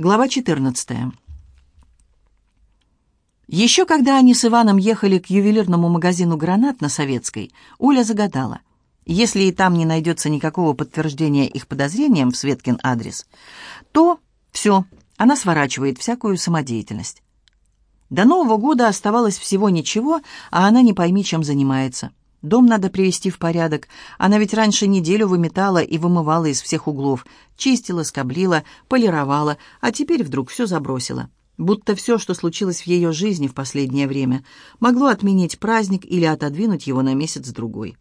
Глава 14. Еще когда они с Иваном ехали к ювелирному магазину «Гранат» на Советской, Оля загадала. Если и там не найдется никакого подтверждения их подозрениям в Светкин адрес, то все, она сворачивает всякую самодеятельность. До Нового года оставалось всего ничего, а она не пойми, чем занимается. Дом надо привести в порядок. Она ведь раньше неделю выметала и вымывала из всех углов. Чистила, скоблила, полировала, а теперь вдруг все забросила. Будто все, что случилось в ее жизни в последнее время, могло отменить праздник или отодвинуть его на месяц-другой.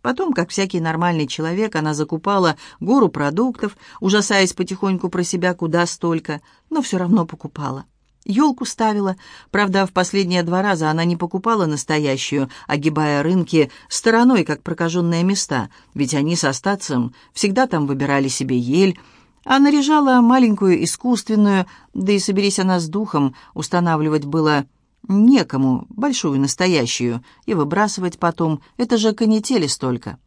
Потом, как всякий нормальный человек, она закупала гору продуктов, ужасаясь потихоньку про себя куда столько, но все равно покупала. Елку ставила. Правда, в последние два раза она не покупала настоящую, огибая рынки стороной, как прокаженные места, ведь они со стацем всегда там выбирали себе ель, а наряжала маленькую искусственную, да и соберись она с духом, устанавливать было некому, большую настоящую, и выбрасывать потом, это же канители столько.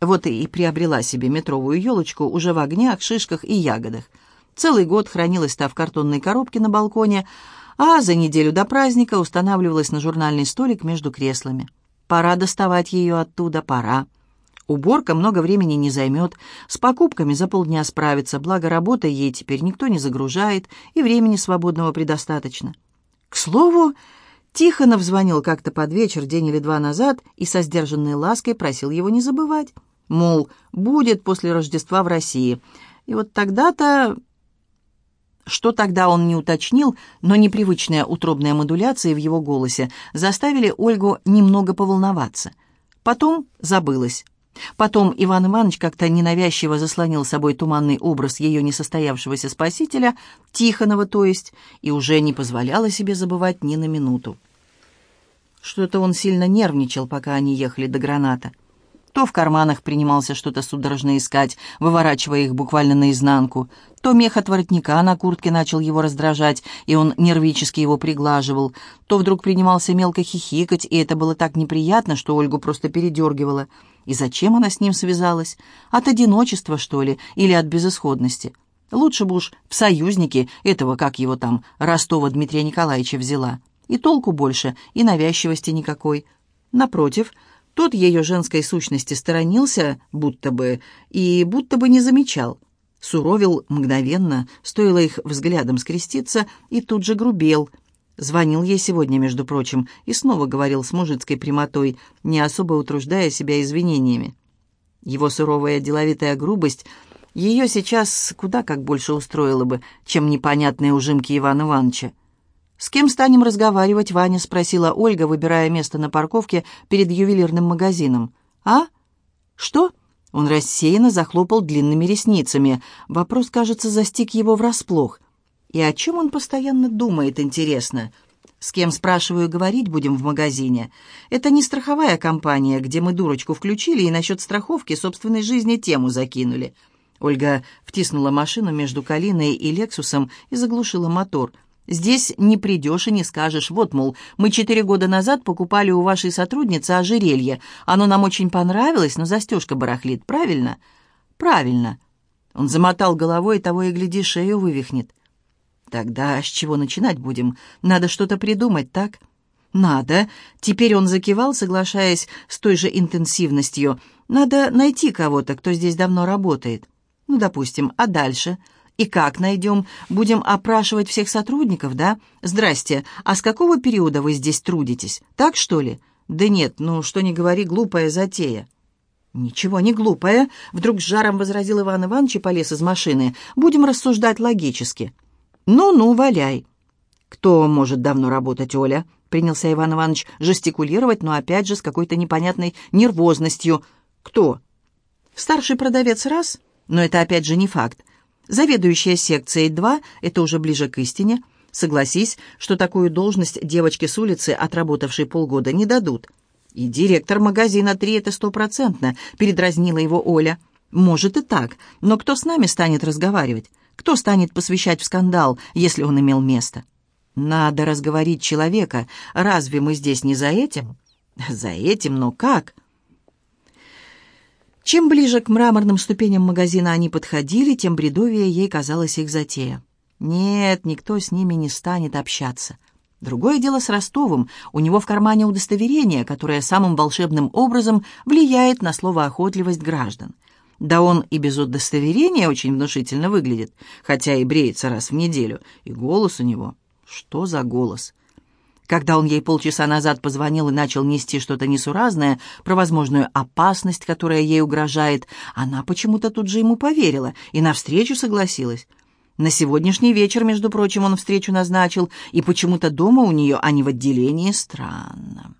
Вот и приобрела себе метровую елочку уже в огнях, шишках и ягодах – Целый год хранилась та в картонной коробке на балконе, а за неделю до праздника устанавливалась на журнальный столик между креслами. Пора доставать ее оттуда, пора. Уборка много времени не займет, с покупками за полдня справится, благо работы ей теперь никто не загружает, и времени свободного предостаточно. К слову, Тихонов звонил как-то под вечер, день или два назад, и со сдержанной лаской просил его не забывать. Мол, будет после Рождества в России. И вот тогда-то что тогда он не уточнил, но непривычная утробная модуляция в его голосе заставили Ольгу немного поволноваться. Потом забылась. Потом Иван Иванович как-то ненавязчиво заслонил собой туманный образ ее несостоявшегося спасителя, Тихонова то есть, и уже не позволяла себе забывать ни на минуту. Что-то он сильно нервничал, пока они ехали до граната. То в карманах принимался что-то судорожно искать, выворачивая их буквально наизнанку, то мех от воротника на куртке начал его раздражать, и он нервически его приглаживал, то вдруг принимался мелко хихикать, и это было так неприятно, что Ольгу просто передергивало. И зачем она с ним связалась? От одиночества, что ли, или от безысходности? Лучше бы уж в союзники этого, как его там, Ростова Дмитрия Николаевича взяла. И толку больше, и навязчивости никакой. Напротив, тот ее женской сущности сторонился, будто бы, и будто бы не замечал. Суровил мгновенно, стоило их взглядом скреститься, и тут же грубел. Звонил ей сегодня, между прочим, и снова говорил с мужицкой прямотой, не особо утруждая себя извинениями. Его суровая деловитая грубость ее сейчас куда как больше устроила бы, чем непонятные ужимки Ивана Ивановича. «С кем станем разговаривать, Ваня?» — спросила Ольга, выбирая место на парковке перед ювелирным магазином. «А? Что?» Он рассеянно захлопал длинными ресницами. Вопрос, кажется, застиг его врасплох. И о чем он постоянно думает, интересно? С кем, спрашиваю, говорить будем в магазине? Это не страховая компания, где мы дурочку включили и насчет страховки собственной жизни тему закинули. Ольга втиснула машину между Калиной и Лексусом и заглушила мотор — Здесь не придешь и не скажешь. Вот, мол, мы четыре года назад покупали у вашей сотрудницы ожерелье. Оно нам очень понравилось, но застежка барахлит. Правильно? Правильно. Он замотал головой, того и гляди, шею вывихнет. Тогда с чего начинать будем? Надо что-то придумать, так? Надо. Теперь он закивал, соглашаясь с той же интенсивностью. Надо найти кого-то, кто здесь давно работает. Ну, допустим, а дальше? И как найдем? Будем опрашивать всех сотрудников, да? Здрасте, а с какого периода вы здесь трудитесь? Так, что ли? Да нет, ну, что не говори, глупая затея. «Ничего не глупая», — вдруг с жаром возразил Иван Иванович и полез из машины. «Будем рассуждать логически». «Ну-ну, валяй». «Кто может давно работать, Оля?» — принялся Иван Иванович жестикулировать, но опять же с какой-то непонятной нервозностью. «Кто?» «Старший продавец раз, но это опять же не факт. Заведующая секцией 2 – это уже ближе к истине. Согласись, что такую должность девочке с улицы, отработавшей полгода, не дадут. И директор магазина 3 – это стопроцентно, передразнила его Оля. Может и так, но кто с нами станет разговаривать? Кто станет посвящать в скандал, если он имел место? Надо разговорить человека. Разве мы здесь не за этим? За этим, но как? Чем ближе к мраморным ступеням магазина они подходили, тем бредовее ей казалась их затея. Нет, никто с ними не станет общаться. Другое дело с Ростовым. У него в кармане удостоверение, которое самым волшебным образом влияет на словоохотливость граждан. Да он и без удостоверения очень внушительно выглядит, хотя и бреется раз в неделю. И голос у него... Что за голос? Когда он ей полчаса назад позвонил и начал нести что-то несуразное про возможную опасность, которая ей угрожает, она почему-то тут же ему поверила и навстречу согласилась. На сегодняшний вечер, между прочим, он встречу назначил, и почему-то дома у нее, а не в отделении. Странно.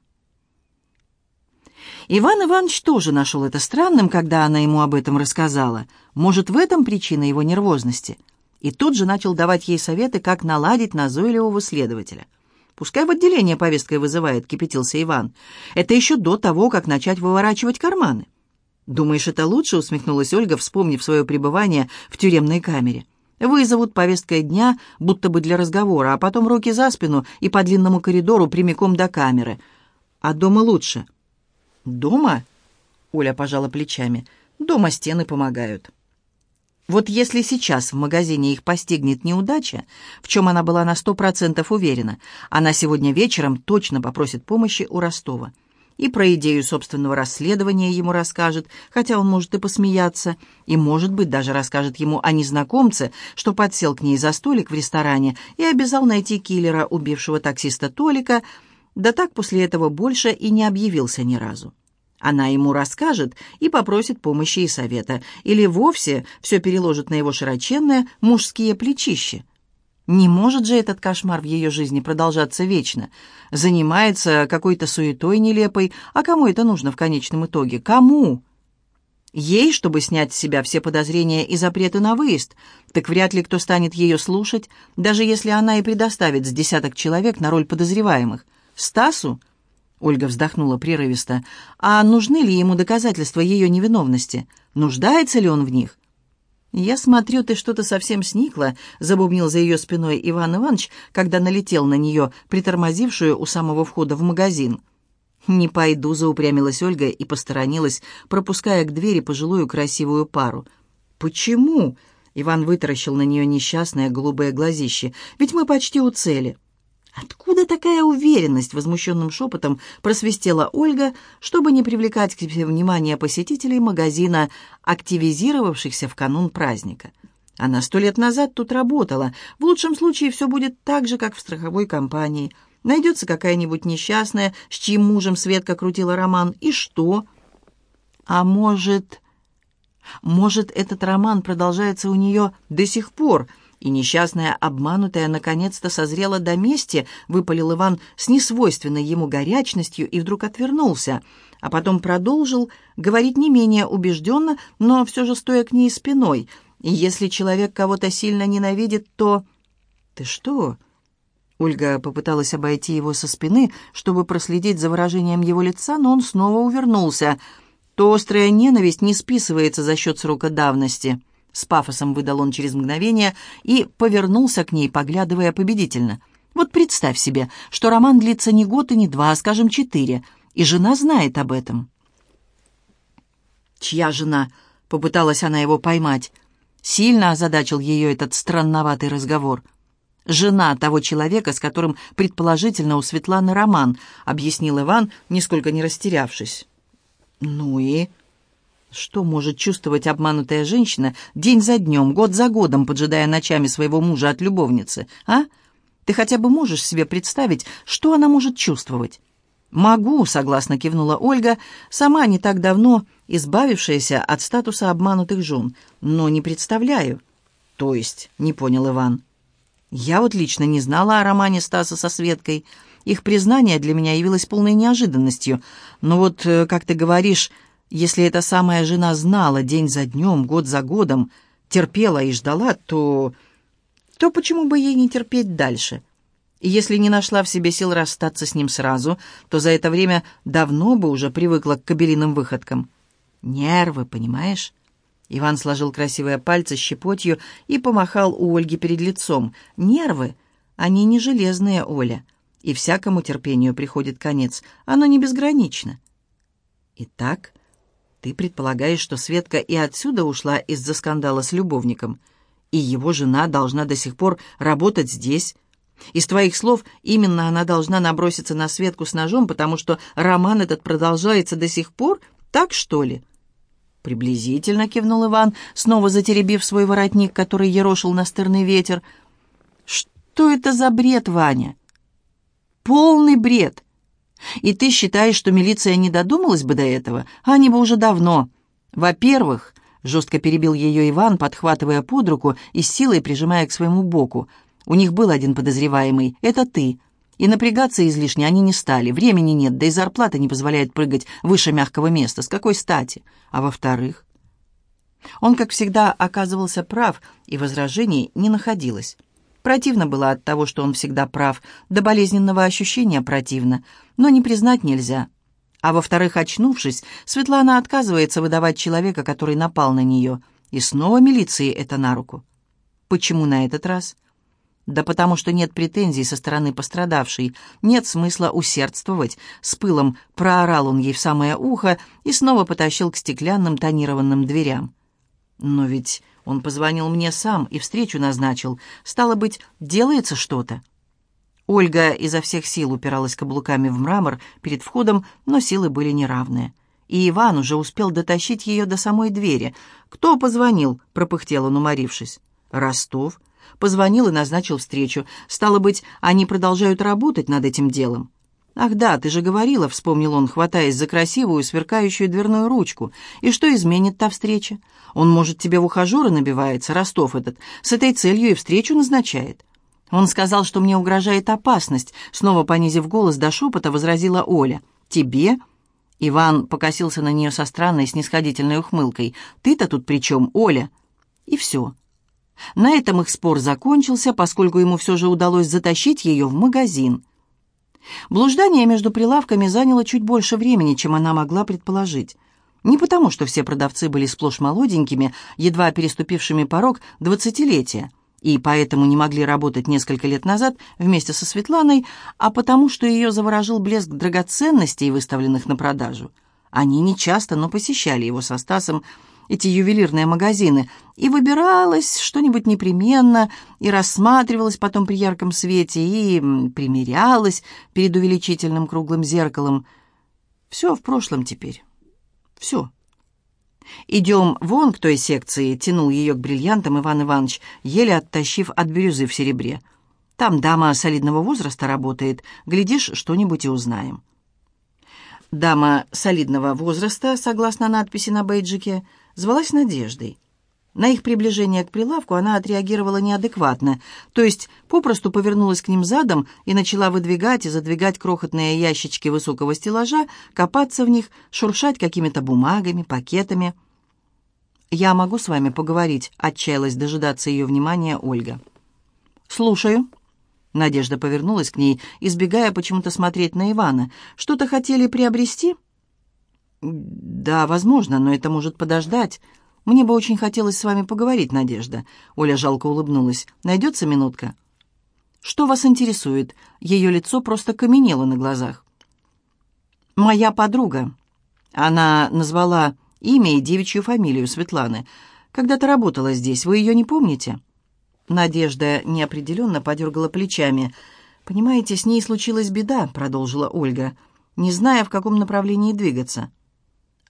Иван Иванович тоже нашел это странным, когда она ему об этом рассказала. Может, в этом причина его нервозности? И тут же начал давать ей советы, как наладить назойливого следователя. «Пускай в отделение повесткой вызывает», — кипятился Иван. «Это еще до того, как начать выворачивать карманы». «Думаешь, это лучше?» — усмехнулась Ольга, вспомнив свое пребывание в тюремной камере. Вызовут повесткой дня, будто бы для разговора, а потом руки за спину и по длинному коридору прямиком до камеры. А дома лучше. Дома? Оля пожала плечами. Дома стены помогают. Вот если сейчас в магазине их постигнет неудача, в чем она была на сто процентов уверена, она сегодня вечером точно попросит помощи у Ростова и про идею собственного расследования ему расскажет, хотя он может и посмеяться, и, может быть, даже расскажет ему о незнакомце, что подсел к ней за столик в ресторане и обязал найти киллера, убившего таксиста Толика, да так после этого больше и не объявился ни разу. Она ему расскажет и попросит помощи и совета, или вовсе все переложит на его широченные мужские плечища. Не может же этот кошмар в ее жизни продолжаться вечно. Занимается какой-то суетой нелепой, а кому это нужно в конечном итоге? Кому? Ей, чтобы снять с себя все подозрения и запреты на выезд, так вряд ли кто станет ее слушать, даже если она и предоставит с десяток человек на роль подозреваемых. Стасу? Ольга вздохнула прерывисто. А нужны ли ему доказательства ее невиновности? Нуждается ли он в них? «Я смотрю, ты что-то совсем сникла», — забубнил за ее спиной Иван Иванович, когда налетел на нее, притормозившую у самого входа в магазин. «Не пойду», — заупрямилась Ольга и посторонилась, пропуская к двери пожилую красивую пару. «Почему?» — Иван вытаращил на нее несчастное голубое глазище. «Ведь мы почти у цели». «Откуда такая уверенность?» — возмущенным шепотом просвистела Ольга, чтобы не привлекать к себе внимание посетителей магазина, активизировавшихся в канун праздника. Она сто лет назад тут работала. В лучшем случае все будет так же, как в страховой компании. Найдется какая-нибудь несчастная, с чьим мужем Светка крутила роман. И что? А может... Может, этот роман продолжается у нее до сих пор — и несчастная обманутая наконец-то созрела до мести, выпалил Иван с несвойственной ему горячностью и вдруг отвернулся, а потом продолжил говорить не менее убежденно, но все же стоя к ней спиной. И если человек кого-то сильно ненавидит, то... «Ты что?» Ольга попыталась обойти его со спины, чтобы проследить за выражением его лица, но он снова увернулся. «То острая ненависть не списывается за счет срока давности». С пафосом выдал он через мгновение и повернулся к ней, поглядывая победительно. «Вот представь себе, что роман длится не год и не два, а, скажем, четыре, и жена знает об этом». «Чья жена?» — попыталась она его поймать. Сильно озадачил ее этот странноватый разговор. «Жена того человека, с которым, предположительно, у Светланы роман», — объяснил Иван, нисколько не растерявшись. «Ну и...» Что может чувствовать обманутая женщина день за днем, год за годом, поджидая ночами своего мужа от любовницы, а? Ты хотя бы можешь себе представить, что она может чувствовать? «Могу», — согласно кивнула Ольга, сама не так давно избавившаяся от статуса обманутых жен, но не представляю. «То есть?» — не понял Иван. «Я вот лично не знала о романе Стаса со Светкой. Их признание для меня явилось полной неожиданностью. Но вот, э, как ты говоришь, если эта самая жена знала день за днем, год за годом, терпела и ждала, то... то почему бы ей не терпеть дальше? И если не нашла в себе сил расстаться с ним сразу, то за это время давно бы уже привыкла к кабелиным выходкам. Нервы, понимаешь? Иван сложил красивые пальцы щепотью и помахал у Ольги перед лицом. Нервы? Они не железные, Оля. И всякому терпению приходит конец. Оно не безгранично. Итак, «Ты предполагаешь, что Светка и отсюда ушла из-за скандала с любовником?» и его жена должна до сих пор работать здесь. Из твоих слов именно она должна наброситься на Светку с ножом, потому что роман этот продолжается до сих пор, так что ли?» «Приблизительно», — кивнул Иван, снова затеребив свой воротник, который ерошил настырный ветер. «Что это за бред, Ваня?» «Полный бред. И ты считаешь, что милиция не додумалась бы до этого? Они бы уже давно. Во-первых, жестко перебил ее Иван, подхватывая под руку и с силой прижимая к своему боку. У них был один подозреваемый. Это ты. И напрягаться излишне они не стали. Времени нет, да и зарплата не позволяет прыгать выше мягкого места. С какой стати? А во-вторых... Он, как всегда, оказывался прав, и возражений не находилось. Противно было от того, что он всегда прав, до болезненного ощущения противно, но не признать нельзя. А во-вторых, очнувшись, Светлана отказывается выдавать человека, который напал на нее. И снова милиции это на руку. Почему на этот раз? Да потому что нет претензий со стороны пострадавшей, нет смысла усердствовать. С пылом проорал он ей в самое ухо и снова потащил к стеклянным тонированным дверям. Но ведь он позвонил мне сам и встречу назначил. Стало быть, делается что-то. Ольга изо всех сил упиралась каблуками в мрамор перед входом, но силы были неравные. И Иван уже успел дотащить ее до самой двери. «Кто позвонил?» — пропыхтел он, уморившись. «Ростов». Позвонил и назначил встречу. Стало быть, они продолжают работать над этим делом. «Ах да, ты же говорила», — вспомнил он, хватаясь за красивую, сверкающую дверную ручку. «И что изменит та встреча? Он, может, тебе в ухажеры набивается, Ростов этот, с этой целью и встречу назначает». «Он сказал, что мне угрожает опасность», — снова понизив голос до шепота, возразила Оля. «Тебе?» Иван покосился на нее со странной снисходительной ухмылкой. «Ты-то тут при чем, Оля?» И все. На этом их спор закончился, поскольку ему все же удалось затащить ее в магазин. Блуждание между прилавками заняло чуть больше времени, чем она могла предположить. Не потому, что все продавцы были сплошь молоденькими, едва переступившими порог двадцатилетия, и поэтому не могли работать несколько лет назад вместе со Светланой, а потому, что ее заворожил блеск драгоценностей, выставленных на продажу. Они нечасто, но посещали его со Стасом, эти ювелирные магазины, и выбиралось что-нибудь непременно, и рассматривалось потом при ярком свете, и примерялось перед увеличительным круглым зеркалом. Все в прошлом теперь. Все. «Идем вон к той секции», — тянул ее к бриллиантам Иван Иванович, еле оттащив от бирюзы в серебре. «Там дама солидного возраста работает. Глядишь, что-нибудь и узнаем». Дама солидного возраста, согласно надписи на бейджике, — звалась Надеждой. На их приближение к прилавку она отреагировала неадекватно, то есть попросту повернулась к ним задом и начала выдвигать и задвигать крохотные ящички высокого стеллажа, копаться в них, шуршать какими-то бумагами, пакетами. «Я могу с вами поговорить?» — отчаялась дожидаться ее внимания Ольга. «Слушаю». Надежда повернулась к ней, избегая почему-то смотреть на Ивана. «Что-то хотели приобрести?» «Да, возможно, но это может подождать. Мне бы очень хотелось с вами поговорить, Надежда». Оля жалко улыбнулась. «Найдется минутка?» «Что вас интересует?» Ее лицо просто каменело на глазах. «Моя подруга». Она назвала имя и девичью фамилию Светланы. «Когда-то работала здесь. Вы ее не помните?» Надежда неопределенно подергала плечами. «Понимаете, с ней случилась беда», — продолжила Ольга, не зная, в каком направлении двигаться.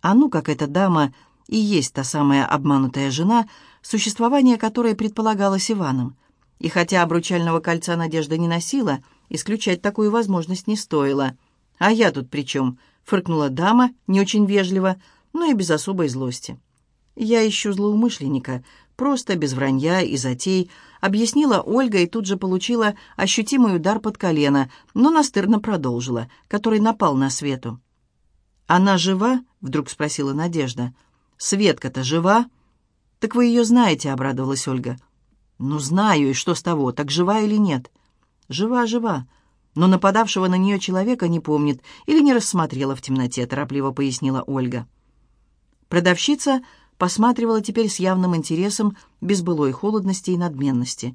А ну, как эта дама и есть та самая обманутая жена, существование которой предполагалось Иваном. И хотя обручального кольца Надежда не носила, исключать такую возможность не стоило. «А я тут при чем?» — фыркнула дама, не очень вежливо, но и без особой злости. «Я ищу злоумышленника, просто без вранья и затей», — объяснила Ольга и тут же получила ощутимый удар под колено, но настырно продолжила, который напал на Свету. «Она жива?» — вдруг спросила Надежда. «Светка-то жива?» «Так вы ее знаете», — обрадовалась Ольга. «Ну, знаю, и что с того, так жива или нет?» «Жива, жива, но нападавшего на нее человека не помнит или не рассмотрела в темноте», — торопливо пояснила Ольга. Продавщица посматривала теперь с явным интересом, без былой холодности и надменности.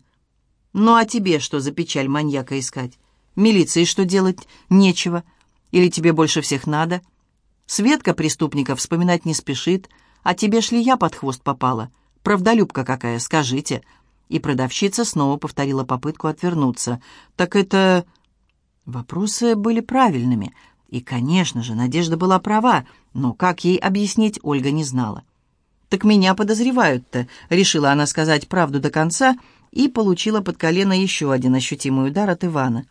«Ну а тебе что за печаль маньяка искать? Милиции что делать? Нечего. Или тебе больше всех надо?» Светка преступника вспоминать не спешит, а тебе шли я под хвост попала. Правдолюбка какая, скажите. И продавщица снова повторила попытку отвернуться. «Так это...» Вопросы были правильными. И, конечно же, Надежда была права, но как ей объяснить, Ольга не знала. «Так меня подозревают-то», — решила она сказать правду до конца и получила под колено еще один ощутимый удар от Ивана.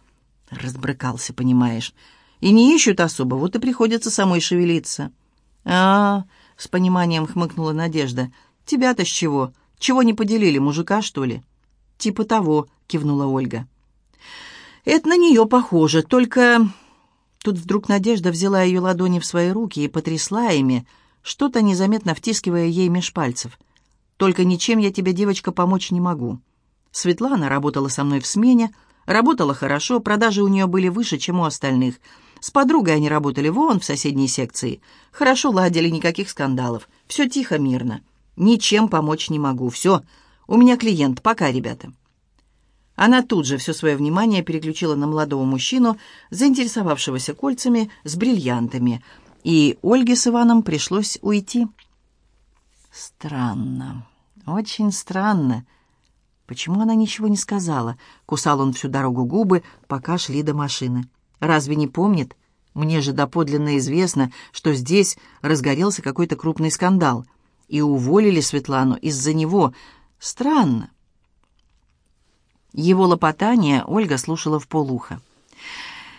Разбрыкался, понимаешь. И не ищут особо, вот и приходится самой шевелиться. а, -а, -а с пониманием хмыкнула Надежда. «Тебя-то с чего? Чего не поделили, мужика, что ли?» «Типа того», — кивнула Ольга. «Это на нее похоже, только...» Тут вдруг Надежда взяла ее ладони в свои руки и потрясла ими, что-то незаметно втискивая ей меж пальцев. «Только ничем я тебе, девочка, помочь не могу». Светлана работала со мной в смене, работала хорошо, продажи у нее были выше, чем у остальных. С подругой они работали вон в соседней секции. Хорошо ладили, никаких скандалов. Все тихо, мирно. Ничем помочь не могу. Все, у меня клиент. Пока, ребята. Она тут же все свое внимание переключила на молодого мужчину, заинтересовавшегося кольцами с бриллиантами, и Ольге с Иваном пришлось уйти. Странно, очень странно. Почему она ничего не сказала? Кусал он всю дорогу губы, пока шли до машины. Разве не помнит? Мне же доподлинно известно, что здесь разгорелся какой-то крупный скандал. И уволили Светлану из-за него. Странно. Его лопотание Ольга слушала в полухо.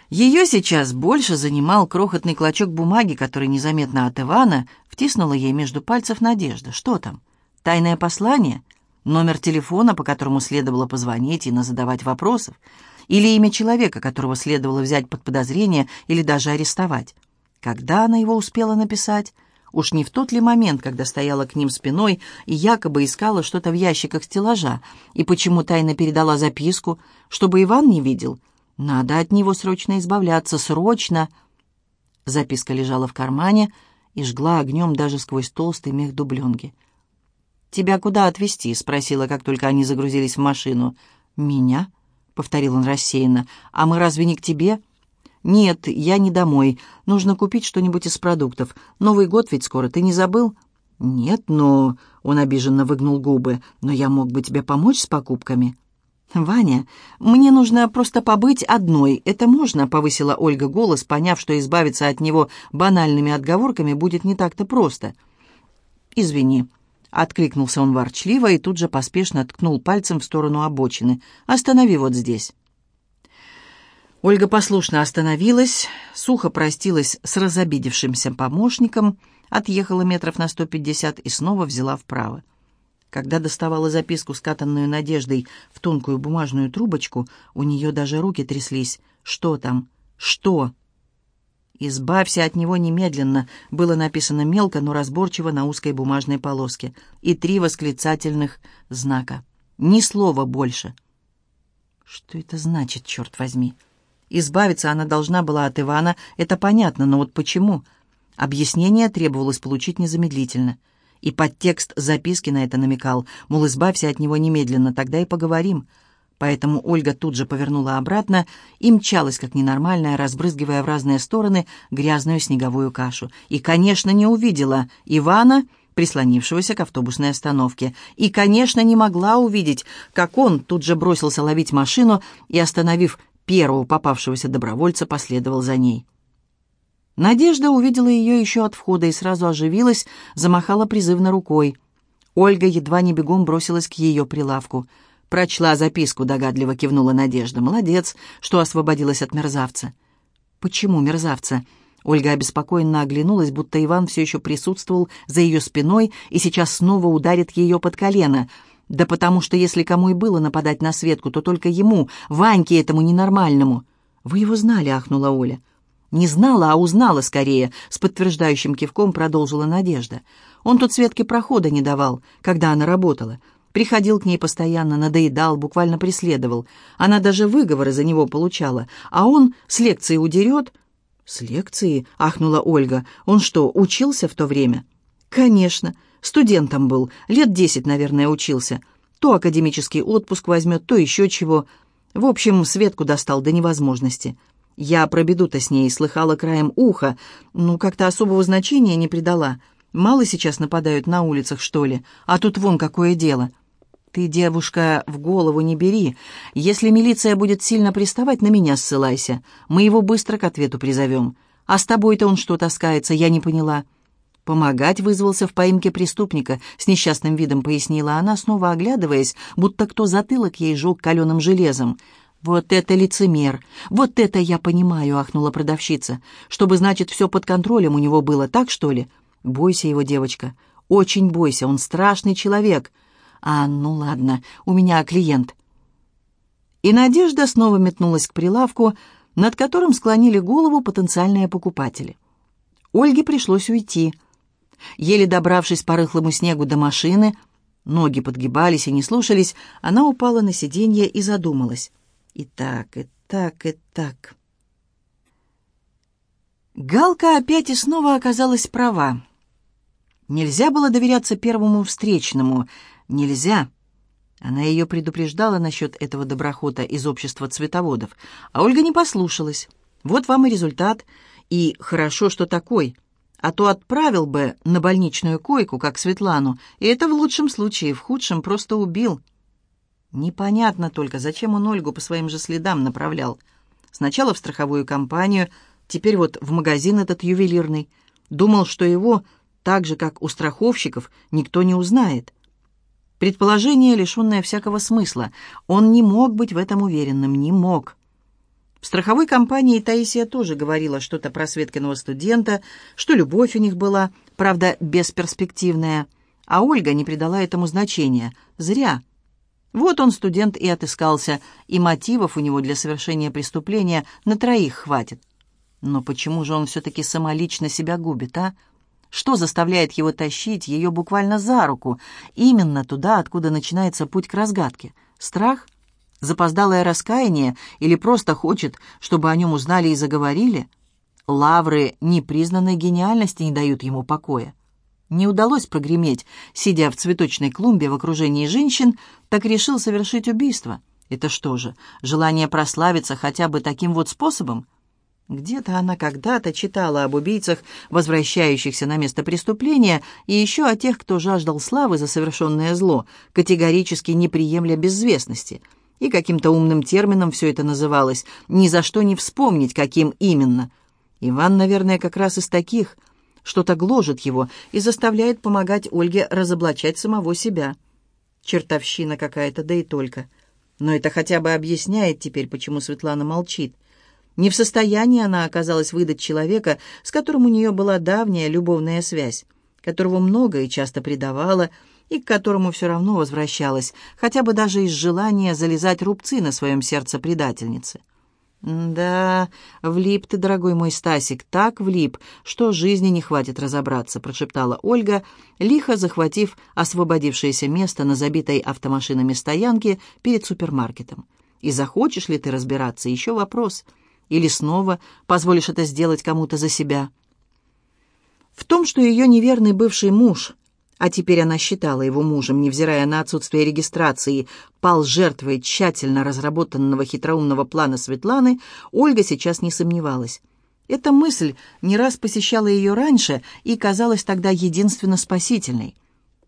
Ее сейчас больше занимал крохотный клочок бумаги, который незаметно от Ивана втиснула ей между пальцев Надежда. Что там? Тайное послание? Номер телефона, по которому следовало позвонить и назадавать вопросов? Или имя человека, которого следовало взять под подозрение или даже арестовать? Когда она его успела написать? Уж не в тот ли момент, когда стояла к ним спиной и якобы искала что-то в ящиках стеллажа, и почему тайно передала записку, чтобы Иван не видел? Надо от него срочно избавляться, срочно! Записка лежала в кармане и жгла огнем даже сквозь толстый мех дубленки. «Тебя куда отвезти?» — спросила, как только они загрузились в машину. «Меня?» — повторил он рассеянно. «А мы разве не к тебе?» «Нет, я не домой. Нужно купить что-нибудь из продуктов. Новый год ведь скоро, ты не забыл?» «Нет, но...» — он обиженно выгнул губы. «Но я мог бы тебе помочь с покупками». «Ваня, мне нужно просто побыть одной. Это можно?» — повысила Ольга голос, поняв, что избавиться от него банальными отговорками будет не так-то просто. «Извини», — откликнулся он ворчливо и тут же поспешно ткнул пальцем в сторону обочины. «Останови вот здесь». Ольга послушно остановилась, сухо простилась с разобидевшимся помощником, отъехала метров на сто пятьдесят и снова взяла вправо. Когда доставала записку, скатанную надеждой, в тонкую бумажную трубочку, у нее даже руки тряслись. «Что там? Что?» «Избавься от него немедленно», было написано мелко, но разборчиво на узкой бумажной полоске. И три восклицательных знака. Ни слова больше. «Что это значит, черт возьми?» Избавиться она должна была от Ивана, это понятно, но вот почему? Объяснение требовалось получить незамедлительно. И подтекст записки на это намекал, мол, избавься от него немедленно, тогда и поговорим. Поэтому Ольга тут же повернула обратно и мчалась, как ненормальная, разбрызгивая в разные стороны грязную снеговую кашу. И, конечно, не увидела Ивана, прислонившегося к автобусной остановке. И, конечно, не могла увидеть, как он тут же бросился ловить машину и, остановив первого попавшегося добровольца последовал за ней. Надежда увидела ее еще от входа и сразу оживилась, замахала призывно рукой. Ольга едва не бегом бросилась к ее прилавку. «Прочла записку», — догадливо кивнула Надежда. «Молодец, что освободилась от мерзавца». «Почему мерзавца?» Ольга обеспокоенно оглянулась, будто Иван все еще присутствовал за ее спиной и сейчас снова ударит ее под колено — да потому что если кому и было нападать на Светку, то только ему, Ваньке этому ненормальному. Вы его знали, ахнула Оля. Не знала, а узнала скорее, с подтверждающим кивком продолжила Надежда. Он тут Светке прохода не давал, когда она работала. Приходил к ней постоянно, надоедал, буквально преследовал. Она даже выговоры за него получала. А он с лекции удерет. «С лекции?» — ахнула Ольга. «Он что, учился в то время?» «Конечно. Студентом был, лет десять, наверное, учился. То академический отпуск возьмет, то еще чего. В общем, Светку достал до невозможности. Я про беду-то с ней слыхала краем уха, ну, как-то особого значения не придала. Мало сейчас нападают на улицах, что ли? А тут вон какое дело. Ты, девушка, в голову не бери. Если милиция будет сильно приставать, на меня ссылайся. Мы его быстро к ответу призовем. А с тобой-то он что таскается, я не поняла». «Помогать вызвался в поимке преступника», — с несчастным видом пояснила она, снова оглядываясь, будто кто затылок ей жег каленым железом. «Вот это лицемер! Вот это я понимаю!» — ахнула продавщица. «Чтобы, значит, все под контролем у него было, так что ли? Бойся его, девочка. Очень бойся, он страшный человек. А, ну ладно, у меня клиент». И Надежда снова метнулась к прилавку, над которым склонили голову потенциальные покупатели. Ольге пришлось уйти — Еле добравшись по рыхлому снегу до машины, ноги подгибались и не слушались, она упала на сиденье и задумалась. И так, и так, и так. Галка опять и снова оказалась права. Нельзя было доверяться первому встречному. Нельзя. Она ее предупреждала насчет этого доброхода из общества цветоводов, а Ольга не послушалась. Вот вам и результат. И хорошо, что такой — а то отправил бы на больничную койку, как Светлану, и это в лучшем случае, в худшем просто убил. Непонятно только, зачем он Ольгу по своим же следам направлял. Сначала в страховую компанию, теперь вот в магазин этот ювелирный. Думал, что его, так же, как у страховщиков, никто не узнает. Предположение, лишенное всякого смысла. Он не мог быть в этом уверенным, не мог. В страховой компании Таисия тоже говорила что-то про Светкиного студента, что любовь у них была, правда, бесперспективная, а Ольга не придала этому значения. Зря. Вот он, студент, и отыскался, и мотивов у него для совершения преступления на троих хватит. Но почему же он все-таки самолично себя губит, а? Что заставляет его тащить ее буквально за руку, именно туда, откуда начинается путь к разгадке? Страх — Запоздалое раскаяние или просто хочет, чтобы о нем узнали и заговорили? Лавры непризнанной гениальности не дают ему покоя. Не удалось прогреметь, сидя в цветочной клумбе в окружении женщин, так решил совершить убийство. Это что же, желание прославиться хотя бы таким вот способом? Где-то она когда-то читала об убийцах, возвращающихся на место преступления, и еще о тех, кто жаждал славы за совершенное зло, категорически не приемля безвестности — и каким-то умным термином все это называлось, ни за что не вспомнить, каким именно. Иван, наверное, как раз из таких. Что-то гложет его и заставляет помогать Ольге разоблачать самого себя. Чертовщина какая-то, да и только. Но это хотя бы объясняет теперь, почему Светлана молчит. Не в состоянии она оказалась выдать человека, с которым у нее была давняя любовная связь, которого много и часто предавала, и к которому все равно возвращалась, хотя бы даже из желания залезать рубцы на своем сердце предательницы. «Да, влип ты, дорогой мой Стасик, так влип, что жизни не хватит разобраться», прошептала Ольга, лихо захватив освободившееся место на забитой автомашинами стоянке перед супермаркетом. «И захочешь ли ты разбираться, еще вопрос. Или снова позволишь это сделать кому-то за себя?» В том, что ее неверный бывший муж а теперь она считала его мужем, невзирая на отсутствие регистрации, пал жертвой тщательно разработанного хитроумного плана Светланы, Ольга сейчас не сомневалась. Эта мысль не раз посещала ее раньше и казалась тогда единственно спасительной.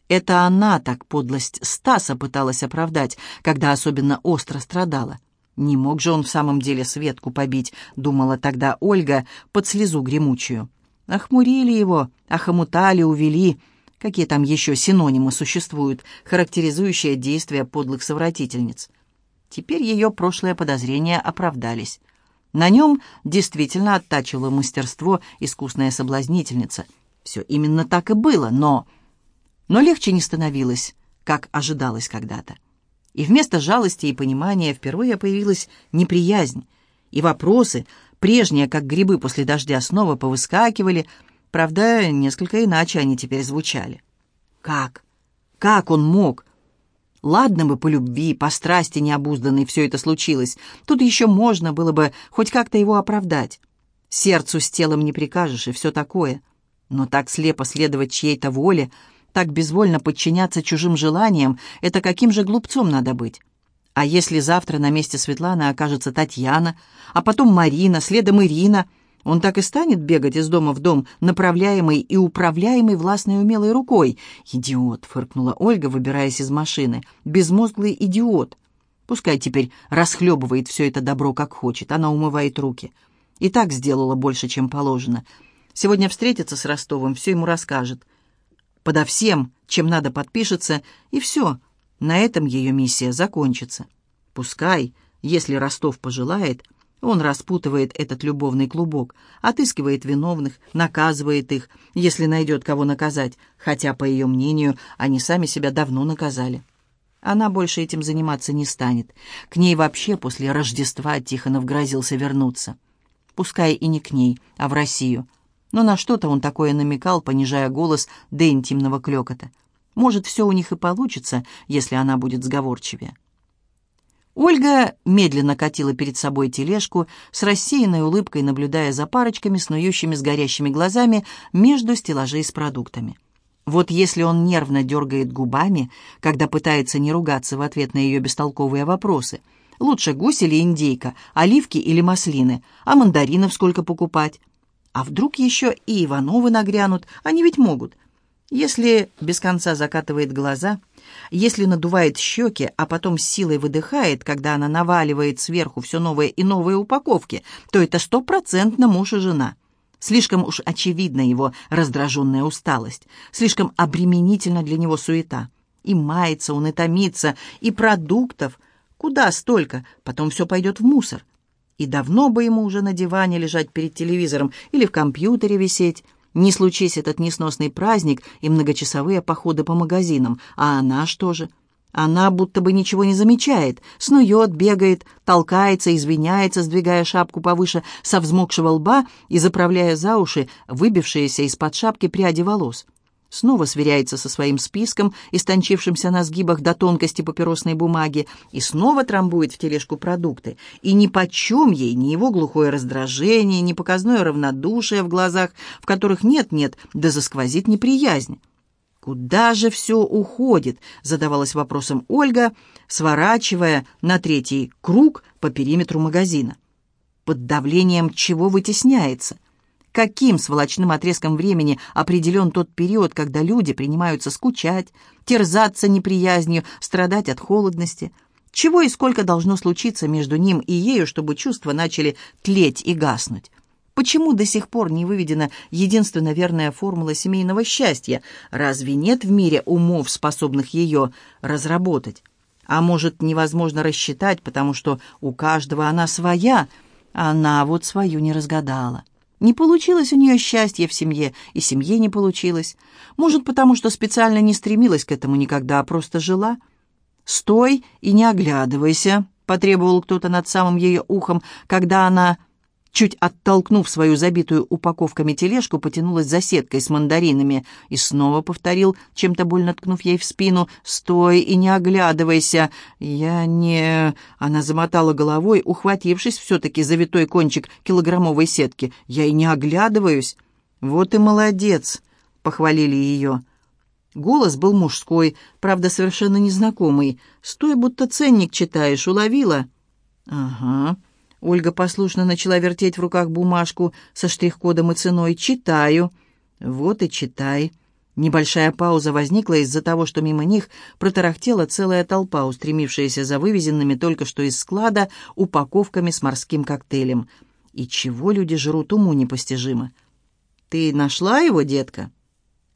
Это она так подлость Стаса пыталась оправдать, когда особенно остро страдала. Не мог же он в самом деле Светку побить, думала тогда Ольга под слезу гремучую. Охмурили его, охомутали, увели — Какие там еще синонимы существуют, характеризующие действия подлых совратительниц? Теперь ее прошлые подозрения оправдались. На нем действительно оттачивала мастерство искусная соблазнительница. Все именно так и было, но... Но легче не становилось, как ожидалось когда-то. И вместо жалости и понимания впервые появилась неприязнь. И вопросы, прежние, как грибы после дождя, снова повыскакивали, Правда, несколько иначе они теперь звучали. Как? Как он мог? Ладно бы по любви, по страсти необузданной все это случилось. Тут еще можно было бы хоть как-то его оправдать. Сердцу с телом не прикажешь и все такое. Но так слепо следовать чьей-то воле, так безвольно подчиняться чужим желаниям, это каким же глупцом надо быть? А если завтра на месте Светланы окажется Татьяна, а потом Марина, следом Ирина — Он так и станет бегать из дома в дом, направляемый и управляемый властной умелой рукой. «Идиот!» — фыркнула Ольга, выбираясь из машины. «Безмозглый идиот!» Пускай теперь расхлебывает все это добро как хочет. Она умывает руки. И так сделала больше, чем положено. Сегодня встретится с Ростовым, все ему расскажет. Подо всем, чем надо, подпишется, и все. На этом ее миссия закончится. Пускай, если Ростов пожелает, он распутывает этот любовный клубок, отыскивает виновных, наказывает их, если найдет кого наказать, хотя, по ее мнению, они сами себя давно наказали. Она больше этим заниматься не станет. К ней вообще после Рождества Тихонов грозился вернуться. Пускай и не к ней, а в Россию. Но на что-то он такое намекал, понижая голос до интимного клёкота. Может, все у них и получится, если она будет сговорчивее. Ольга медленно катила перед собой тележку, с рассеянной улыбкой наблюдая за парочками, снующими с горящими глазами между стеллажей с продуктами. Вот если он нервно дергает губами, когда пытается не ругаться в ответ на ее бестолковые вопросы. Лучше гусь или индейка, оливки или маслины, а мандаринов сколько покупать? А вдруг еще и Ивановы нагрянут, они ведь могут. Если без конца закатывает глаза, если надувает щеки, а потом с силой выдыхает, когда она наваливает сверху все новые и новые упаковки, то это стопроцентно муж и жена. Слишком уж очевидна его раздраженная усталость, слишком обременительна для него суета. И мается он, и томится, и продуктов. Куда столько? Потом все пойдет в мусор. И давно бы ему уже на диване лежать перед телевизором или в компьютере висеть. Не случись этот несносный праздник и многочасовые походы по магазинам. А она что же? Она будто бы ничего не замечает, снует, бегает, толкается, извиняется, сдвигая шапку повыше со взмокшего лба и заправляя за уши выбившиеся из-под шапки пряди волос снова сверяется со своим списком, истончившимся на сгибах до тонкости папиросной бумаги, и снова трамбует в тележку продукты. И ни почем ей ни его глухое раздражение, ни показное равнодушие в глазах, в которых нет-нет, да засквозит неприязнь. «Куда же все уходит?» — задавалась вопросом Ольга, сворачивая на третий круг по периметру магазина. «Под давлением чего вытесняется?» Каким сволочным отрезком времени определен тот период, когда люди принимаются скучать, терзаться неприязнью, страдать от холодности. Чего и сколько должно случиться между ним и ею, чтобы чувства начали тлеть и гаснуть? Почему до сих пор не выведена единственно верная формула семейного счастья? Разве нет в мире умов, способных ее разработать? А может, невозможно рассчитать, потому что у каждого она своя, а она вот свою не разгадала. Не получилось у нее счастье в семье, и семье не получилось. Может, потому что специально не стремилась к этому никогда, а просто жила? «Стой и не оглядывайся», — потребовал кто-то над самым ее ухом, когда она чуть оттолкнув свою забитую упаковками тележку, потянулась за сеткой с мандаринами и снова повторил, чем-то больно ткнув ей в спину, «Стой и не оглядывайся!» «Я не...» Она замотала головой, ухватившись все-таки за витой кончик килограммовой сетки. «Я и не оглядываюсь!» «Вот и молодец!» — похвалили ее. Голос был мужской, правда, совершенно незнакомый. «Стой, будто ценник читаешь, уловила?» «Ага», Ольга послушно начала вертеть в руках бумажку со штрих-кодом и ценой. «Читаю». «Вот и читай». Небольшая пауза возникла из-за того, что мимо них протарахтела целая толпа, устремившаяся за вывезенными только что из склада упаковками с морским коктейлем. И чего люди жрут, уму непостижимо. «Ты нашла его, детка?»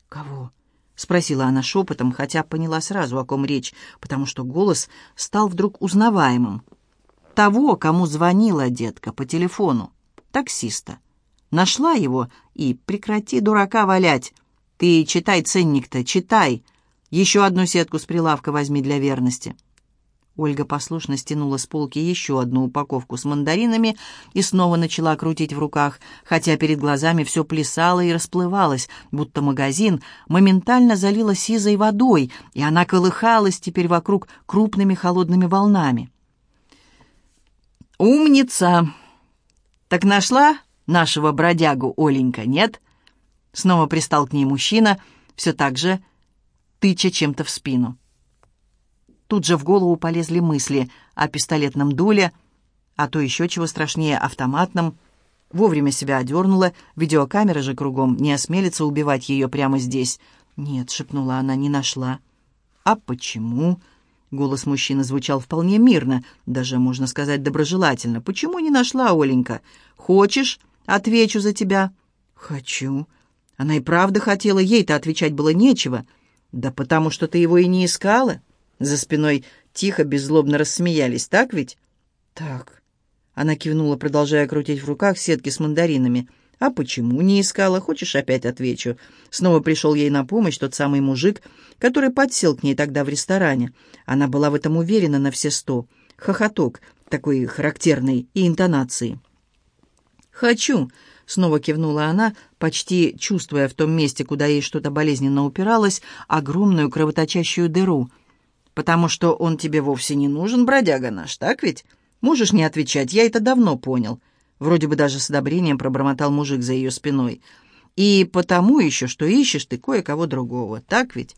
«Кого?» — спросила она шепотом, хотя поняла сразу, о ком речь, потому что голос стал вдруг узнаваемым того, кому звонила детка по телефону, таксиста. Нашла его и прекрати дурака валять. Ты читай ценник-то, читай. Еще одну сетку с прилавка возьми для верности. Ольга послушно стянула с полки еще одну упаковку с мандаринами и снова начала крутить в руках, хотя перед глазами все плясало и расплывалось, будто магазин моментально залило сизой водой, и она колыхалась теперь вокруг крупными холодными волнами. «Умница! Так нашла нашего бродягу Оленька, нет?» Снова пристал к ней мужчина, все так же тыча чем-то в спину. Тут же в голову полезли мысли о пистолетном дуле, а то еще чего страшнее, автоматном. Вовремя себя одернула, видеокамера же кругом, не осмелится убивать ее прямо здесь. «Нет», — шепнула она, — «не нашла». «А почему?» Голос мужчины звучал вполне мирно, даже, можно сказать, доброжелательно. «Почему не нашла, Оленька? Хочешь, отвечу за тебя?» «Хочу». Она и правда хотела, ей-то отвечать было нечего. «Да потому что ты его и не искала». За спиной тихо, беззлобно рассмеялись, так ведь? «Так». Она кивнула, продолжая крутить в руках сетки с мандаринами. «А почему не искала? Хочешь, опять отвечу?» Снова пришел ей на помощь тот самый мужик, который подсел к ней тогда в ресторане. Она была в этом уверена на все сто. Хохоток такой характерный и интонации. «Хочу», — снова кивнула она, почти чувствуя в том месте, куда ей что-то болезненно упиралось, огромную кровоточащую дыру. «Потому что он тебе вовсе не нужен, бродяга наш, так ведь? Можешь не отвечать, я это давно понял». Вроде бы даже с одобрением пробормотал мужик за ее спиной. «И потому еще, что ищешь ты кое-кого другого, так ведь?»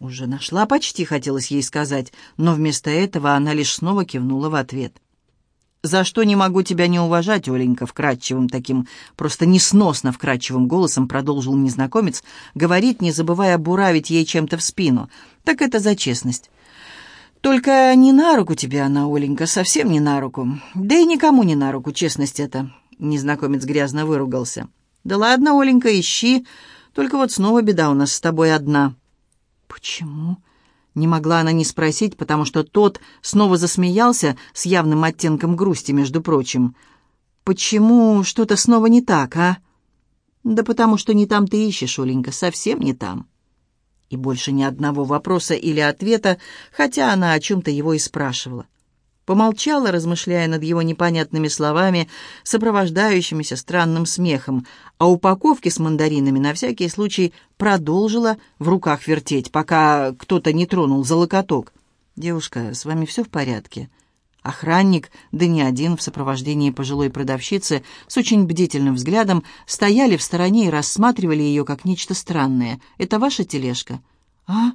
«Уже нашла почти», — хотелось ей сказать, но вместо этого она лишь снова кивнула в ответ. «За что не могу тебя не уважать, Оленька?» Вкрадчивым таким, просто несносно вкрадчивым голосом продолжил незнакомец, говорить, не забывая буравить ей чем-то в спину. «Так это за честность. Только не на руку тебе она, Оленька, совсем не на руку. Да и никому не на руку, честность это. Незнакомец грязно выругался. Да ладно, Оленька, ищи. Только вот снова беда у нас с тобой одна. Почему? Не могла она не спросить, потому что тот снова засмеялся с явным оттенком грусти, между прочим. «Почему что-то снова не так, а?» «Да потому что не там ты ищешь, Оленька, совсем не там». И больше ни одного вопроса или ответа, хотя она о чем-то его и спрашивала. Помолчала, размышляя над его непонятными словами, сопровождающимися странным смехом, а упаковки с мандаринами на всякий случай продолжила в руках вертеть, пока кто-то не тронул за локоток. «Девушка, с вами все в порядке?» Охранник, да не один, в сопровождении пожилой продавщицы, с очень бдительным взглядом, стояли в стороне и рассматривали ее как нечто странное. «Это ваша тележка?» «А?»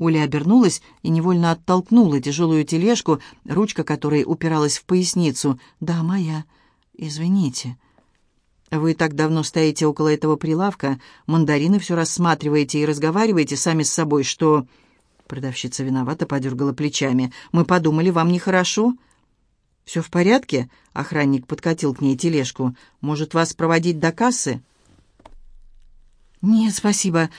Оля обернулась и невольно оттолкнула тяжелую тележку, ручка которой упиралась в поясницу. «Да, моя. Извините». «Вы так давно стоите около этого прилавка, мандарины все рассматриваете и разговариваете сами с собой, что...» Продавщица виновата подергала плечами. «Мы подумали, вам нехорошо?» «Все в порядке?» — охранник подкатил к ней тележку. «Может, вас проводить до кассы?» «Нет, спасибо.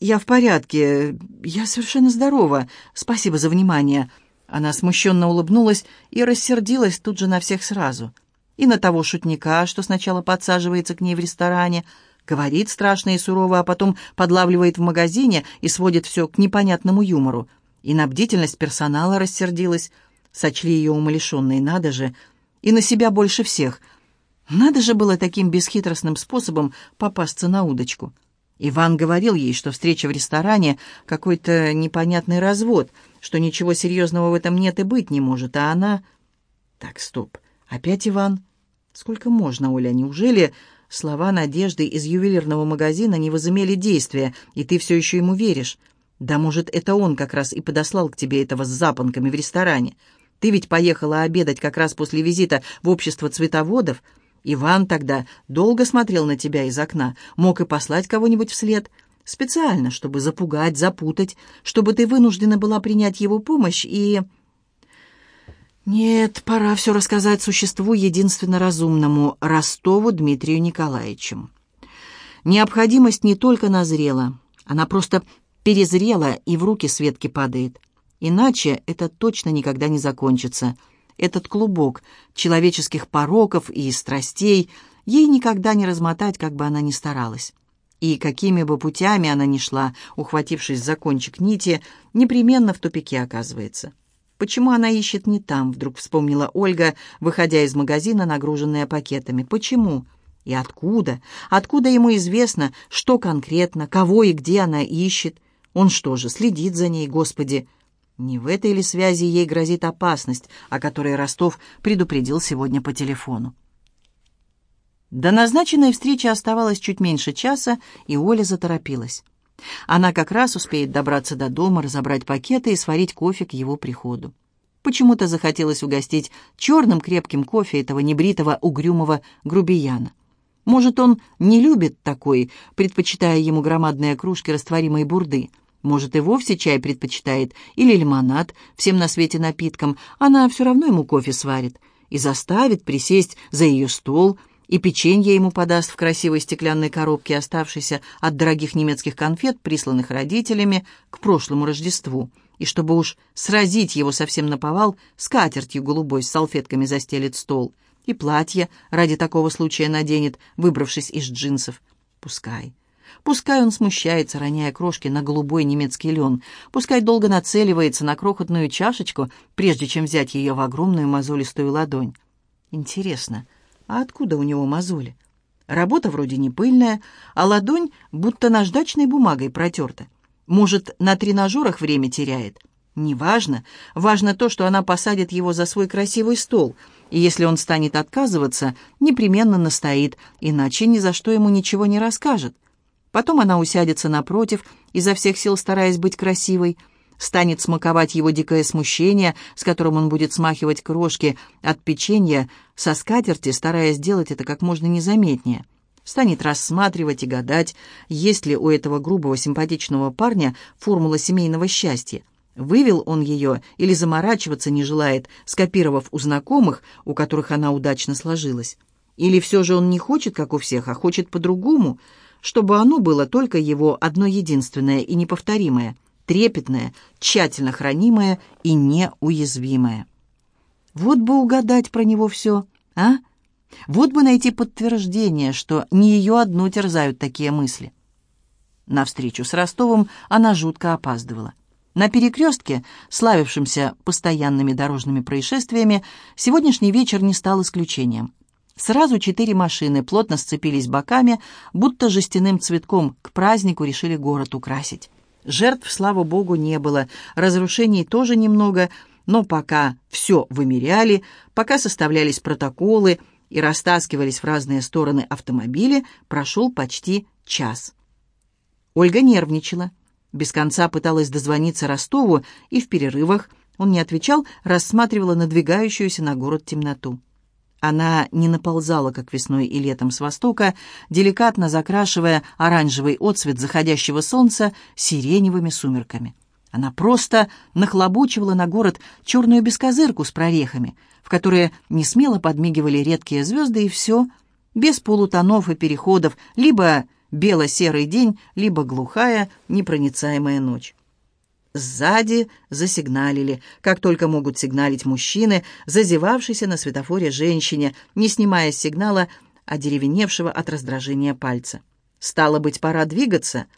Я в порядке. Я совершенно здорова. Спасибо за внимание». Она смущенно улыбнулась и рассердилась тут же на всех сразу. И на того шутника, что сначала подсаживается к ней в ресторане, — Говорит страшно и сурово, а потом подлавливает в магазине и сводит все к непонятному юмору. И на бдительность персонала рассердилась. Сочли ее умалишенной, надо же. И на себя больше всех. Надо же было таким бесхитростным способом попасться на удочку. Иван говорил ей, что встреча в ресторане — какой-то непонятный развод, что ничего серьезного в этом нет и быть не может, а она... Так, стоп. Опять Иван? Сколько можно, Оля? Неужели Слова надежды из ювелирного магазина не возымели действия, и ты все еще ему веришь. Да, может, это он как раз и подослал к тебе этого с запонками в ресторане. Ты ведь поехала обедать как раз после визита в общество цветоводов. Иван тогда долго смотрел на тебя из окна, мог и послать кого-нибудь вслед. Специально, чтобы запугать, запутать, чтобы ты вынуждена была принять его помощь и... Нет, пора все рассказать существу единственно разумному, Ростову Дмитрию Николаевичу. Необходимость не только назрела, она просто перезрела и в руки Светки падает. Иначе это точно никогда не закончится. Этот клубок человеческих пороков и страстей ей никогда не размотать, как бы она ни старалась. И какими бы путями она ни шла, ухватившись за кончик нити, непременно в тупике оказывается. Почему она ищет не там, вдруг вспомнила Ольга, выходя из магазина, нагруженная пакетами. Почему? И откуда? Откуда ему известно, что конкретно, кого и где она ищет? Он что же, следит за ней, Господи? Не в этой ли связи ей грозит опасность, о которой Ростов предупредил сегодня по телефону? До назначенной встречи оставалось чуть меньше часа, и Оля заторопилась. Она как раз успеет добраться до дома, разобрать пакеты и сварить кофе к его приходу. почему-то захотелось угостить черным крепким кофе этого небритого угрюмого грубияна. Может, он не любит такой, предпочитая ему громадные кружки растворимой бурды. Может, и вовсе чай предпочитает, или лимонад, всем на свете напиткам. Она все равно ему кофе сварит и заставит присесть за ее стол, и печенье ему подаст в красивой стеклянной коробке, оставшейся от дорогих немецких конфет, присланных родителями к прошлому Рождеству и чтобы уж сразить его совсем наповал, скатертью голубой с салфетками застелит стол, и платье ради такого случая наденет, выбравшись из джинсов. Пускай. Пускай он смущается, роняя крошки на голубой немецкий лен. Пускай долго нацеливается на крохотную чашечку, прежде чем взять ее в огромную мозолистую ладонь. Интересно, а откуда у него мозоли? Работа вроде не пыльная, а ладонь будто наждачной бумагой протерта. Может, на тренажерах время теряет? Неважно. Важно то, что она посадит его за свой красивый стол. И если он станет отказываться, непременно настоит, иначе ни за что ему ничего не расскажет. Потом она усядется напротив, изо всех сил стараясь быть красивой, станет смаковать его дикое смущение, с которым он будет смахивать крошки от печенья со скатерти, стараясь сделать это как можно незаметнее станет рассматривать и гадать, есть ли у этого грубого симпатичного парня формула семейного счастья. Вывел он ее или заморачиваться не желает, скопировав у знакомых, у которых она удачно сложилась. Или все же он не хочет, как у всех, а хочет по-другому, чтобы оно было только его одно единственное и неповторимое, трепетное, тщательно хранимое и неуязвимое. Вот бы угадать про него все, а? Вот бы найти подтверждение, что не ее одну терзают такие мысли. На встречу с Ростовым она жутко опаздывала. На перекрестке, славившемся постоянными дорожными происшествиями, сегодняшний вечер не стал исключением. Сразу четыре машины плотно сцепились боками, будто жестяным цветком к празднику решили город украсить. Жертв, слава богу, не было, разрушений тоже немного, но пока все вымеряли, пока составлялись протоколы, и растаскивались в разные стороны автомобили, прошел почти час. Ольга нервничала. Без конца пыталась дозвониться Ростову, и в перерывах он не отвечал, рассматривала надвигающуюся на город темноту. Она не наползала, как весной и летом с востока, деликатно закрашивая оранжевый отсвет заходящего солнца сиреневыми сумерками. Она просто нахлобучивала на город черную бескозырку с прорехами, в которые не смело подмигивали редкие звезды, и все, без полутонов и переходов, либо бело-серый день, либо глухая, непроницаемая ночь. Сзади засигналили, как только могут сигналить мужчины, зазевавшийся на светофоре женщине, не снимая сигнала одеревеневшего от раздражения пальца. Стало быть, пора двигаться —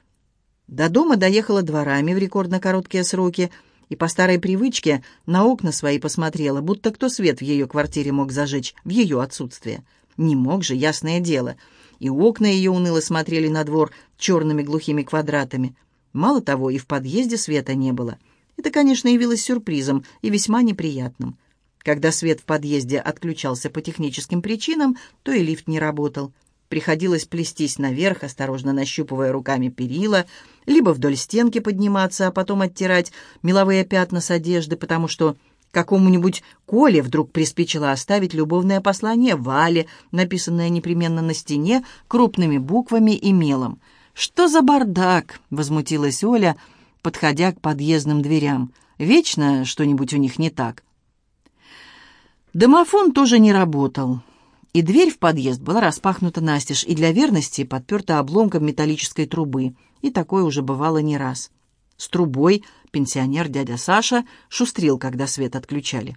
до дома доехала дворами в рекордно короткие сроки и по старой привычке на окна свои посмотрела, будто кто свет в ее квартире мог зажечь в ее отсутствие. Не мог же, ясное дело. И окна ее уныло смотрели на двор черными глухими квадратами. Мало того, и в подъезде света не было. Это, конечно, явилось сюрпризом и весьма неприятным. Когда свет в подъезде отключался по техническим причинам, то и лифт не работал. Приходилось плестись наверх, осторожно нащупывая руками перила, либо вдоль стенки подниматься, а потом оттирать меловые пятна с одежды, потому что какому-нибудь Коле вдруг приспичило оставить любовное послание Вале, написанное непременно на стене крупными буквами и мелом. «Что за бардак?» — возмутилась Оля, подходя к подъездным дверям. «Вечно что-нибудь у них не так». Домофон тоже не работал и дверь в подъезд была распахнута настежь и для верности подперта обломком металлической трубы, и такое уже бывало не раз. С трубой пенсионер дядя Саша шустрил, когда свет отключали.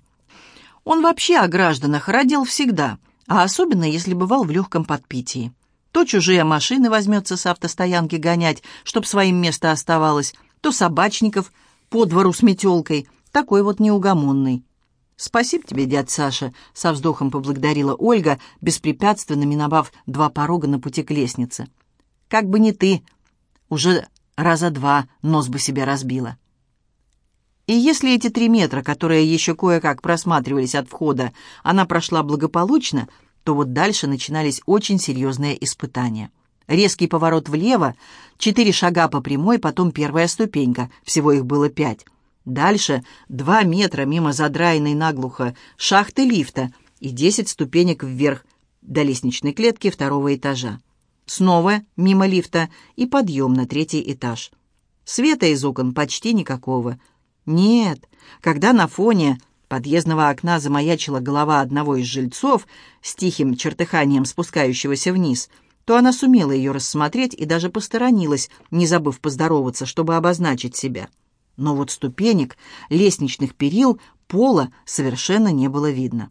Он вообще о гражданах родил всегда, а особенно, если бывал в легком подпитии. То чужие машины возьмется с автостоянки гонять, чтоб своим место оставалось, то собачников по двору с метелкой, такой вот неугомонный. «Спасибо тебе, дядь Саша», — со вздохом поблагодарила Ольга, беспрепятственно миновав два порога на пути к лестнице. «Как бы не ты, уже раза два нос бы себе разбила». И если эти три метра, которые еще кое-как просматривались от входа, она прошла благополучно, то вот дальше начинались очень серьезные испытания. Резкий поворот влево, четыре шага по прямой, потом первая ступенька, всего их было пять. Дальше два метра мимо задраенной наглухо шахты лифта и десять ступенек вверх до лестничной клетки второго этажа. Снова мимо лифта и подъем на третий этаж. Света из окон почти никакого. Нет, когда на фоне подъездного окна замаячила голова одного из жильцов с тихим чертыханием спускающегося вниз, то она сумела ее рассмотреть и даже посторонилась, не забыв поздороваться, чтобы обозначить себя. Но вот ступенек, лестничных перил, пола совершенно не было видно.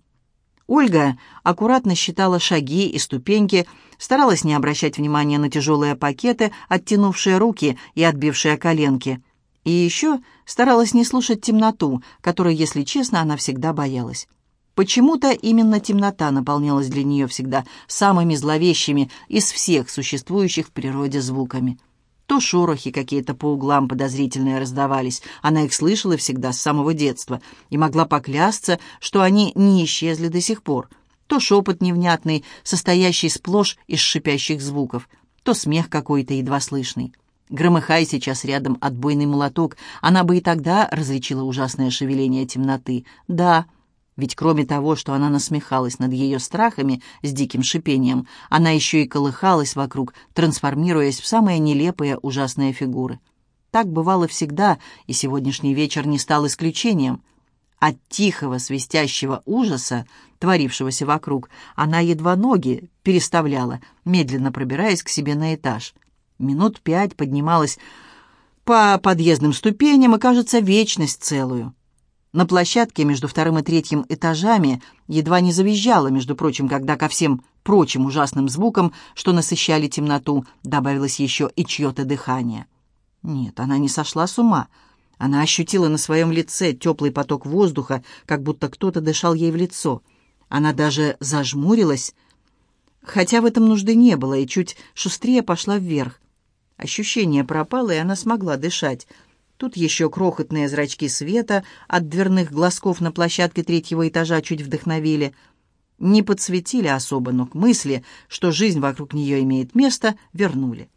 Ольга аккуратно считала шаги и ступеньки, старалась не обращать внимания на тяжелые пакеты, оттянувшие руки и отбившие коленки. И еще старалась не слушать темноту, которой, если честно, она всегда боялась. Почему-то именно темнота наполнялась для нее всегда самыми зловещими из всех существующих в природе звуками. То шорохи какие-то по углам подозрительные раздавались. Она их слышала всегда с самого детства и могла поклясться, что они не исчезли до сих пор. То шепот невнятный, состоящий сплошь из шипящих звуков, то смех какой-то едва слышный. Громыхай сейчас рядом отбойный молоток, она бы и тогда различила ужасное шевеление темноты. Да, ведь кроме того, что она насмехалась над ее страхами с диким шипением, она еще и колыхалась вокруг, трансформируясь в самые нелепые ужасные фигуры. Так бывало всегда, и сегодняшний вечер не стал исключением. От тихого свистящего ужаса, творившегося вокруг, она едва ноги переставляла, медленно пробираясь к себе на этаж. Минут пять поднималась по подъездным ступеням и, кажется, вечность целую. На площадке между вторым и третьим этажами едва не завизжала, между прочим, когда ко всем прочим ужасным звукам, что насыщали темноту, добавилось еще и чье-то дыхание. Нет, она не сошла с ума. Она ощутила на своем лице теплый поток воздуха, как будто кто-то дышал ей в лицо. Она даже зажмурилась, хотя в этом нужды не было, и чуть шустрее пошла вверх. Ощущение пропало, и она смогла дышать — Тут еще крохотные зрачки света от дверных глазков на площадке третьего этажа чуть вдохновили. Не подсветили особо, но к мысли, что жизнь вокруг нее имеет место, вернули.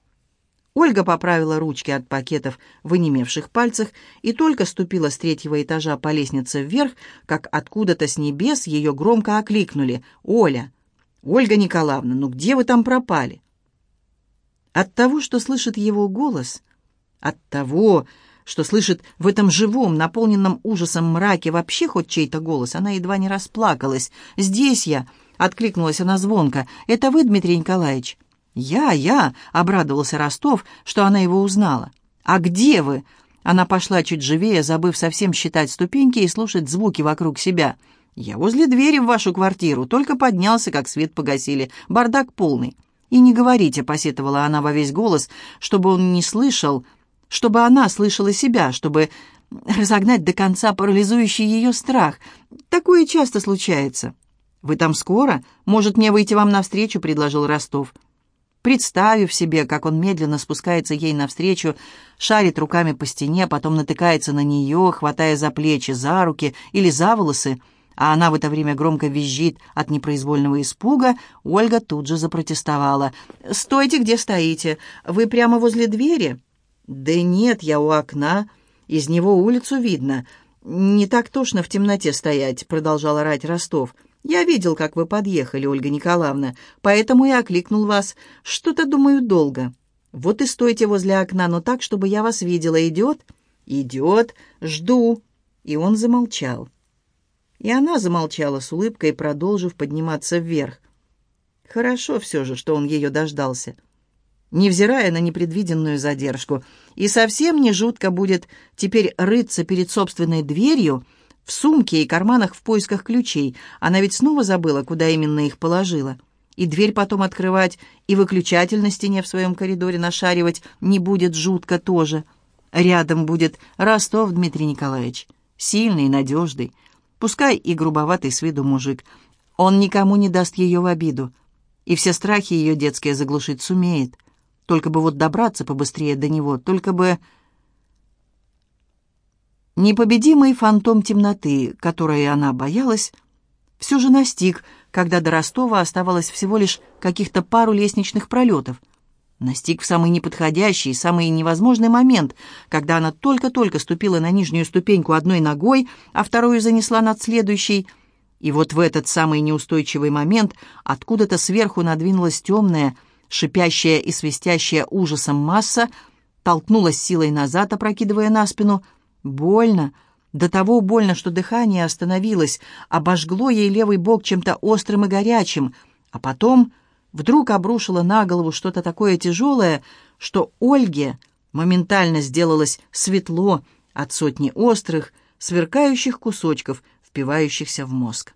Ольга поправила ручки от пакетов в онемевших пальцах и только ступила с третьего этажа по лестнице вверх, как откуда-то с небес ее громко окликнули. «Оля! Ольга Николаевна, ну где вы там пропали?» От того, что слышит его голос, от того, что слышит в этом живом, наполненном ужасом мраке вообще хоть чей-то голос, она едва не расплакалась. «Здесь я!» — откликнулась она звонко. «Это вы, Дмитрий Николаевич?» «Я, я!» — обрадовался Ростов, что она его узнала. «А где вы?» Она пошла чуть живее, забыв совсем считать ступеньки и слушать звуки вокруг себя. «Я возле двери в вашу квартиру, только поднялся, как свет погасили. Бардак полный». «И не говорите», — посетовала она во весь голос, чтобы он не слышал, чтобы она слышала себя, чтобы разогнать до конца парализующий ее страх. Такое часто случается. «Вы там скоро? Может, мне выйти вам навстречу?» — предложил Ростов. Представив себе, как он медленно спускается ей навстречу, шарит руками по стене, потом натыкается на нее, хватая за плечи, за руки или за волосы, а она в это время громко визжит от непроизвольного испуга, Ольга тут же запротестовала. «Стойте, где стоите. Вы прямо возле двери?» «Да нет, я у окна. Из него улицу видно. Не так тошно в темноте стоять», — продолжал орать Ростов. «Я видел, как вы подъехали, Ольга Николаевна, поэтому я окликнул вас. Что-то, думаю, долго. Вот и стойте возле окна, но так, чтобы я вас видела. Идет?» «Идет. Жду». И он замолчал. И она замолчала с улыбкой, продолжив подниматься вверх. Хорошо все же, что он ее дождался невзирая на непредвиденную задержку. И совсем не жутко будет теперь рыться перед собственной дверью, в сумке и карманах в поисках ключей. Она ведь снова забыла, куда именно их положила. И дверь потом открывать, и выключатель на стене в своем коридоре нашаривать не будет жутко тоже. Рядом будет Ростов Дмитрий Николаевич. Сильный, надежный. Пускай и грубоватый с виду мужик. Он никому не даст ее в обиду. И все страхи ее детские заглушить сумеет. Только бы вот добраться побыстрее до него, только бы... Непобедимый фантом темноты, которой она боялась, все же настиг, когда до Ростова оставалось всего лишь каких-то пару лестничных пролетов. Настиг в самый неподходящий, самый невозможный момент, когда она только-только ступила на нижнюю ступеньку одной ногой, а вторую занесла над следующей. И вот в этот самый неустойчивый момент откуда-то сверху надвинулась темная, шипящая и свистящая ужасом масса, толкнулась силой назад, опрокидывая на спину. Больно, до того больно, что дыхание остановилось, обожгло ей левый бок чем-то острым и горячим, а потом вдруг обрушило на голову что-то такое тяжелое, что Ольге моментально сделалось светло от сотни острых, сверкающих кусочков, впивающихся в мозг.